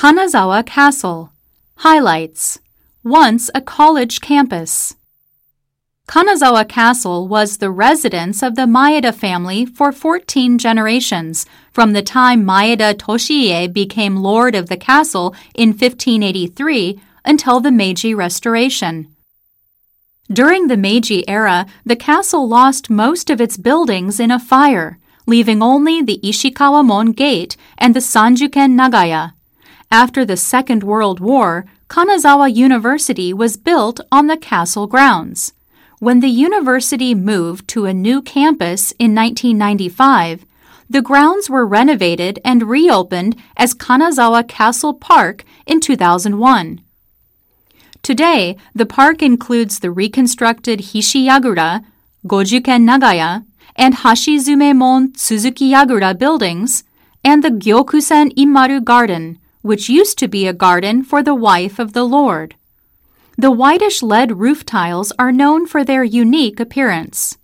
Kanazawa Castle. Highlights. Once a college campus. Kanazawa Castle was the residence of the Maeda family for 14 generations, from the time Maeda Toshiie became lord of the castle in 1583 until the Meiji Restoration. During the Meiji era, the castle lost most of its buildings in a fire, leaving only the Ishikawamon Gate and the Sanjuken Nagaya. After the Second World War, Kanazawa University was built on the castle grounds. When the university moved to a new campus in 1995, the grounds were renovated and reopened as Kanazawa Castle Park in 2001. Today, the park includes the reconstructed Hishiyagura, Gojuken Nagaya, and Hashizumemon Tsuzuki Yagura buildings, and the Gyokusen Inmaru Garden, which used to be a garden for the wife of the Lord. The whitish lead roof tiles are known for their unique appearance.